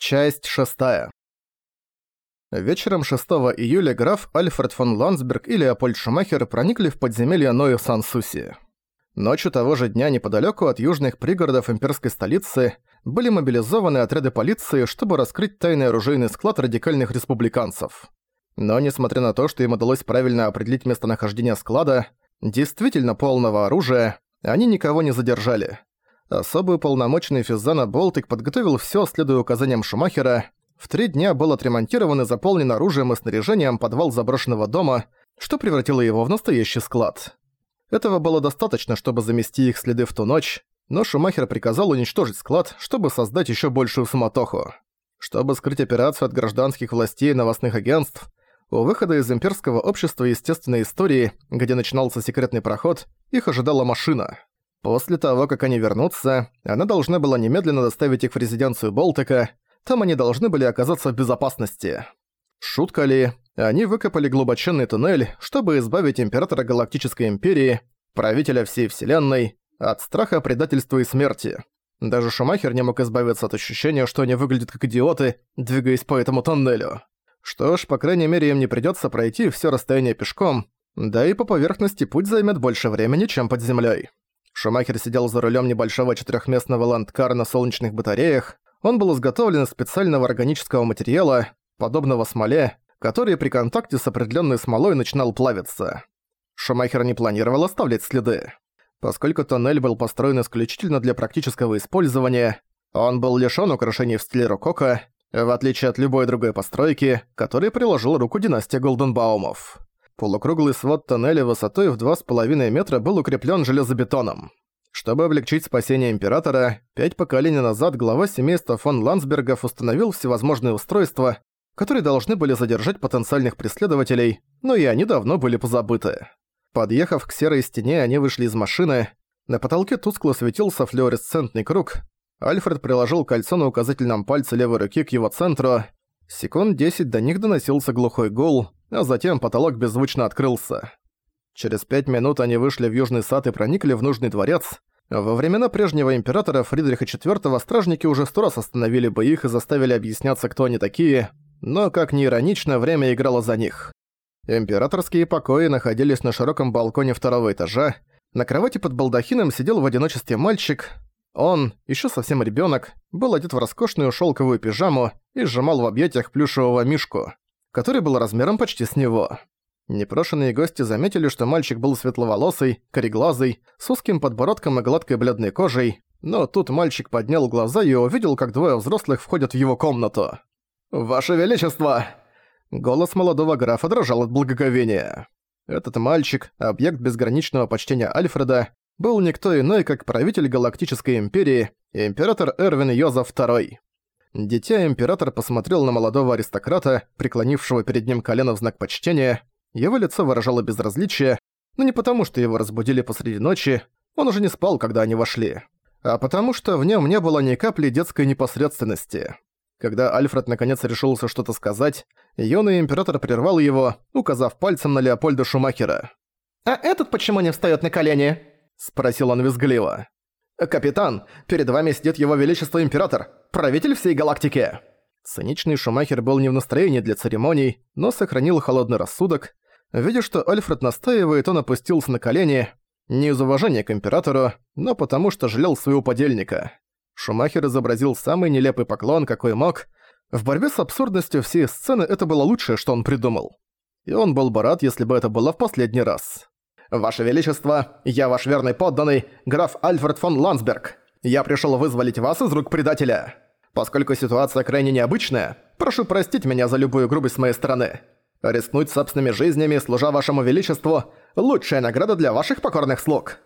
Часть шестая. Вечером 6 июля граф Альфред фон Ландсберг и Леопольд Шумахер проникли в подземелье Ноя Сан-Суси. Ночью того же дня неподалеку от южных пригородов имперской столицы были мобилизованы отряды полиции, чтобы раскрыть тайный оружейный склад радикальных республиканцев. Но несмотря на то, что им удалось правильно определить местонахождение склада, действительно полного оружия, они никого не задержали. Особый уполномоченный Физана Болтик подготовил все, следуя указаниям Шумахера. В три дня был отремонтирован и заполнен оружием и снаряжением подвал заброшенного дома, что превратило его в настоящий склад. Этого было достаточно, чтобы замести их следы в ту ночь, но Шумахер приказал уничтожить склад, чтобы создать еще большую суматоху. Чтобы скрыть операцию от гражданских властей и новостных агентств, у выхода из имперского общества естественной истории, где начинался секретный проход, их ожидала машина. После того, как они вернутся, она должна была немедленно доставить их в резиденцию Болтика, там они должны были оказаться в безопасности. Шутка ли, они выкопали глубоченный туннель, чтобы избавить Императора Галактической Империи, правителя всей Вселенной, от страха предательства и смерти. Даже Шумахер не мог избавиться от ощущения, что они выглядят как идиоты, двигаясь по этому тоннелю. Что ж, по крайней мере, им не придётся пройти всё расстояние пешком, да и по поверхности путь займет больше времени, чем под землёй. Шумахер сидел за рулем небольшого четырехместного ландкара на солнечных батареях. Он был изготовлен из специального органического материала, подобного смоле, который при контакте с определенной смолой начинал плавиться. Шумахер не планировал оставлять следы. Поскольку тоннель был построен исключительно для практического использования, он был лишён украшений в стиле рококо, в отличие от любой другой постройки, которой приложил руку династия Голденбаумов. Полукруглый свод тоннеля высотой в 2,5 метра был укреплен железобетоном. Чтобы облегчить спасение Императора, пять поколений назад глава семейства фон Ландсбергов установил всевозможные устройства, которые должны были задержать потенциальных преследователей, но и они давно были позабыты. Подъехав к серой стене, они вышли из машины. На потолке тускло светился флуоресцентный круг. Альфред приложил кольцо на указательном пальце левой руки к его центру. Секунд десять до них доносился глухой гул, а затем потолок беззвучно открылся. Через пять минут они вышли в Южный сад и проникли в нужный дворец. Во времена прежнего императора Фридриха IV стражники уже сто раз остановили бы их и заставили объясняться, кто они такие, но, как ни иронично, время играло за них. Императорские покои находились на широком балконе второго этажа. На кровати под балдахином сидел в одиночестве мальчик. Он, еще совсем ребенок, был одет в роскошную шелковую пижаму и сжимал в объятиях плюшевого мишку который был размером почти с него. Непрошенные гости заметили, что мальчик был светловолосый, кореглазый, с узким подбородком и гладкой бледной кожей, но тут мальчик поднял глаза и увидел, как двое взрослых входят в его комнату. «Ваше Величество!» Голос молодого графа дрожал от благоговения. Этот мальчик, объект безграничного почтения Альфреда, был никто иной, как правитель Галактической Империи, император Эрвин Йозеф II. Дитя-император посмотрел на молодого аристократа, преклонившего перед ним колено в знак почтения. Его лицо выражало безразличие, но не потому, что его разбудили посреди ночи, он уже не спал, когда они вошли, а потому что в нем не было ни капли детской непосредственности. Когда Альфред наконец решился что-то сказать, юный император прервал его, указав пальцем на Леопольда Шумахера. «А этот почему не встаёт на колени?» – спросил он визгливо. «Капитан, перед вами сидит его величество император, правитель всей галактики!» Циничный Шумахер был не в настроении для церемоний, но сохранил холодный рассудок. Видя, что Альфред настаивает, он опустился на колени, не из уважения к императору, но потому что жалел своего подельника. Шумахер изобразил самый нелепый поклон, какой мог. В борьбе с абсурдностью всей сцены это было лучшее, что он придумал. И он был бы рад, если бы это было в последний раз. «Ваше Величество, я ваш верный подданный, граф Альфред фон Ландсберг. Я пришел вызволить вас из рук предателя. Поскольку ситуация крайне необычная, прошу простить меня за любую грубость с моей стороны. Рискнуть собственными жизнями, служа вашему величеству, лучшая награда для ваших покорных слуг».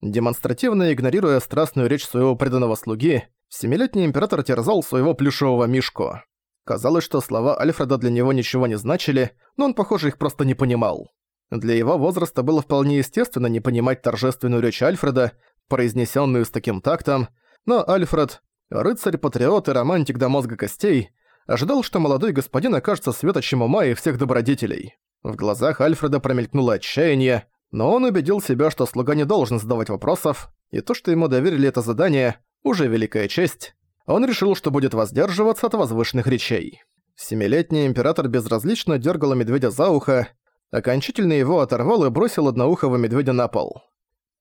Демонстративно игнорируя страстную речь своего преданного слуги, семилетний император терзал своего плюшевого мишку. Казалось, что слова Альфреда для него ничего не значили, но он, похоже, их просто не понимал. Для его возраста было вполне естественно не понимать торжественную речь Альфреда, произнесенную с таким тактом, но Альфред, рыцарь-патриот и романтик до мозга костей, ожидал, что молодой господин окажется светочем ума и всех добродетелей. В глазах Альфреда промелькнуло отчаяние, но он убедил себя, что слуга не должен задавать вопросов, и то, что ему доверили это задание, уже великая честь. Он решил, что будет воздерживаться от возвышенных речей. Семилетний император безразлично дергал медведя за ухо, окончательно его оторвал и бросил одноухого медведя на пол.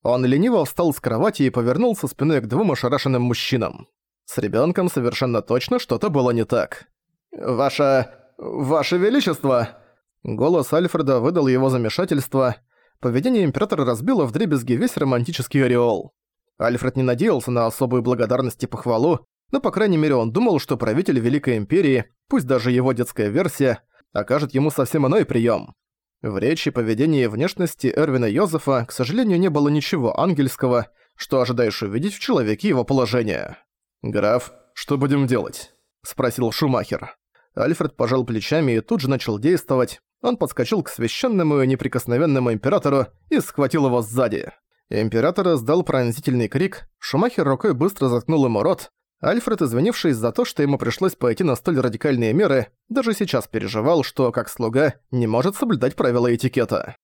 Он лениво встал с кровати и повернулся спиной к двум ошарашенным мужчинам. С ребенком совершенно точно что-то было не так. «Ваше... Ваше Величество!» Голос Альфреда выдал его замешательство. Поведение императора разбило вдребезги весь романтический ореол. Альфред не надеялся на особую благодарность и похвалу, но по крайней мере он думал, что правитель Великой Империи, пусть даже его детская версия, окажет ему совсем иной прием. В речи, поведении и внешности Эрвина Йозефа, к сожалению, не было ничего ангельского, что ожидаешь увидеть в человеке его положения. «Граф, что будем делать?» – спросил Шумахер. Альфред пожал плечами и тут же начал действовать. Он подскочил к священному и неприкосновенному императору и схватил его сзади. Император издал пронзительный крик, Шумахер рукой быстро заткнул ему рот, Альфред, извинившись за то, что ему пришлось пойти на столь радикальные меры, даже сейчас переживал, что, как слуга, не может соблюдать правила этикета.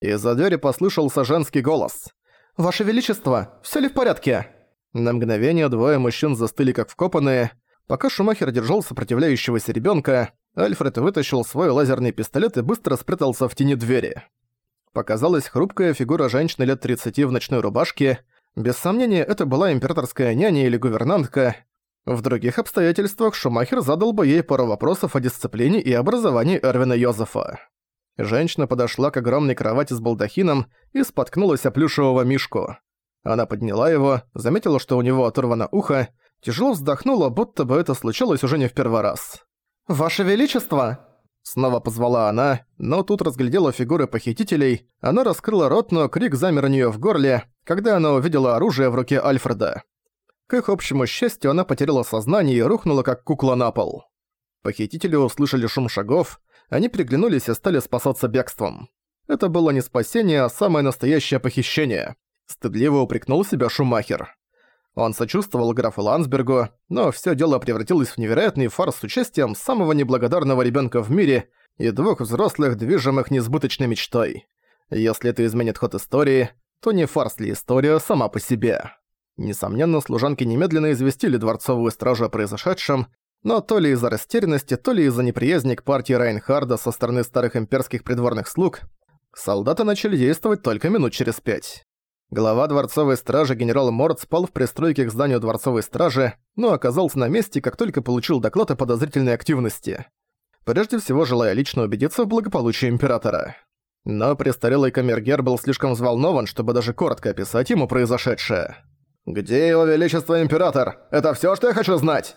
Из-за двери послышался женский голос. «Ваше Величество, всё ли в порядке?» На мгновение двое мужчин застыли как вкопанные. Пока Шумахер держал сопротивляющегося ребёнка, Альфред вытащил свой лазерный пистолет и быстро спрятался в тени двери. Показалась хрупкая фигура женщины лет 30 в ночной рубашке, без сомнения, это была императорская няня или гувернантка. В других обстоятельствах Шумахер задал бы ей пару вопросов о дисциплине и образовании Эрвина Йозефа. Женщина подошла к огромной кровати с балдахином и споткнулась о плюшевого мишку. Она подняла его, заметила, что у него оторвано ухо, тяжело вздохнула, будто бы это случилось уже не в первый раз. «Ваше Величество!» Снова позвала она, но тут разглядела фигуры похитителей, она раскрыла рот, но крик замер у неё в горле, когда она увидела оружие в руке Альфреда. К их общему счастью, она потеряла сознание и рухнула, как кукла на пол. Похитители услышали шум шагов, они приглянулись и стали спасаться бегством. Это было не спасение, а самое настоящее похищение. Стыдливо упрекнул себя Шумахер. Он сочувствовал графу Ландсбергу, но всё дело превратилось в невероятный фарс с участием самого неблагодарного ребёнка в мире и двух взрослых, движимых несбыточной мечтой. Если это изменит ход истории, то не фарс ли история сама по себе? Несомненно, служанки немедленно известили дворцовую стражу о произошедшем, но то ли из-за растерянности, то ли из-за неприязни к партии Райнхарда со стороны старых имперских придворных слуг, солдаты начали действовать только минут через пять. Глава дворцовой стражи генерал Морд спал в пристройке к зданию дворцовой стражи, но оказался на месте, как только получил доклад о подозрительной активности. Прежде всего, желая лично убедиться в благополучии императора. Но престарелый камергер был слишком взволнован, чтобы даже коротко описать ему произошедшее. «Где его величество император? Это всё, что я хочу знать!»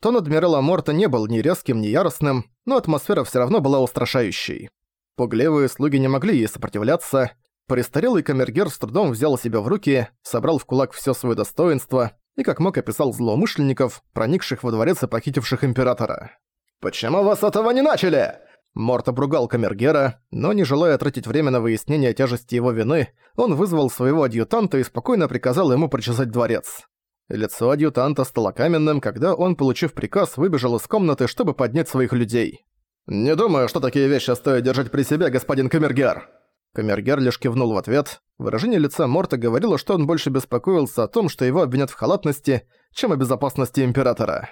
Тон адмирала Морта не был ни резким, ни яростным, но атмосфера всё равно была устрашающей. Пугливые слуги не могли ей сопротивляться, Престарелый камергер с трудом взял себя в руки, собрал в кулак все свое достоинство и как мог описал злоумышленников, проникших во дворец и похитивших императора. «Почему вы с этого не начали?» Морт обругал камергера, но не желая тратить время на выяснение тяжести его вины, он вызвал своего адъютанта и спокойно приказал ему причесать дворец. Лицо адъютанта стало каменным, когда он, получив приказ, выбежал из комнаты, чтобы поднять своих людей. «Не думаю, что такие вещи стоит держать при себе, господин камергер», Камергер лишь кивнул в ответ. Выражение лица Морта говорило, что он больше беспокоился о том, что его обвинят в халатности, чем о безопасности Императора.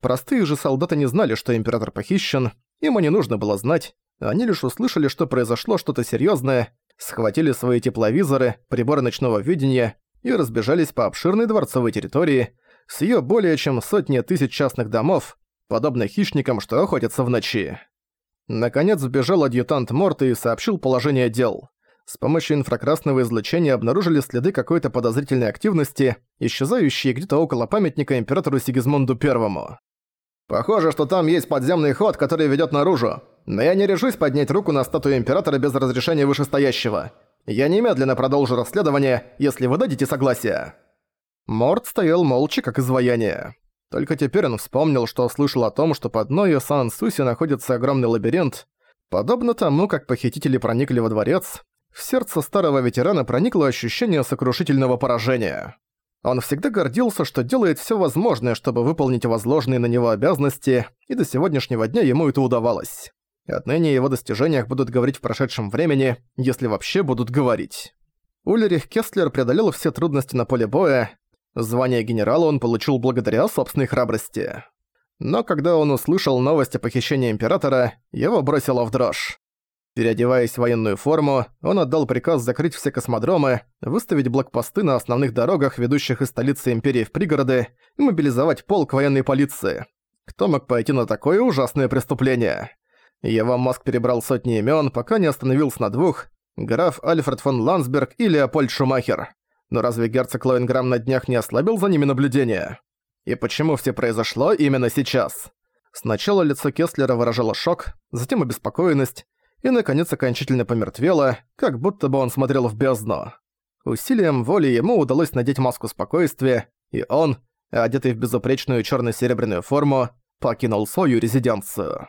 Простые же солдаты не знали, что Император похищен, им не нужно было знать. Они лишь услышали, что произошло что-то серьёзное, схватили свои тепловизоры, приборы ночного видения и разбежались по обширной дворцовой территории с её более чем сотни тысяч частных домов, подобно хищникам, что охотятся в ночи. Наконец сбежал адъютант Морта и сообщил положение дел. С помощью инфракрасного излучения обнаружили следы какой-то подозрительной активности, исчезающие где-то около памятника императору Сигизмунду Первому. «Похоже, что там есть подземный ход, который ведёт наружу. Но я не решусь поднять руку на статую императора без разрешения вышестоящего. Я немедленно продолжу расследование, если вы дадите согласие». Морт стоял молча, как изваяние. Только теперь он вспомнил, что слышал о том, что под Ною Сан-Суси находится огромный лабиринт. Подобно тому, как похитители проникли во дворец, в сердце старого ветерана проникло ощущение сокрушительного поражения. Он всегда гордился, что делает все возможное, чтобы выполнить возложенные на него обязанности, и до сегодняшнего дня ему это удавалось. Отныне его достижениях будут говорить в прошедшем времени, если вообще будут говорить. Ульрих Кестлер преодолел все трудности на поле боя, Звание генерала он получил благодаря собственной храбрости. Но когда он услышал новость о похищении Императора, его бросило в дрожь. Переодеваясь в военную форму, он отдал приказ закрыть все космодромы, выставить блокпосты на основных дорогах, ведущих из столицы Империи в пригороды, и мобилизовать полк военной полиции. Кто мог пойти на такое ужасное преступление? Его мозг перебрал сотни имен, пока не остановился на двух – граф Альфред фон Ландсберг и Леопольд Шумахер. Но разве герцог Лоенграм на днях не ослабил за ними наблюдение? И почему все произошло именно сейчас? Сначала лицо Кесслера выражало шок, затем обеспокоенность, и, наконец, окончательно помертвело, как будто бы он смотрел в бездну. Усилием воли ему удалось надеть маску спокойствия, и он, одетый в безупречную черно-серебряную форму, покинул свою резиденцию.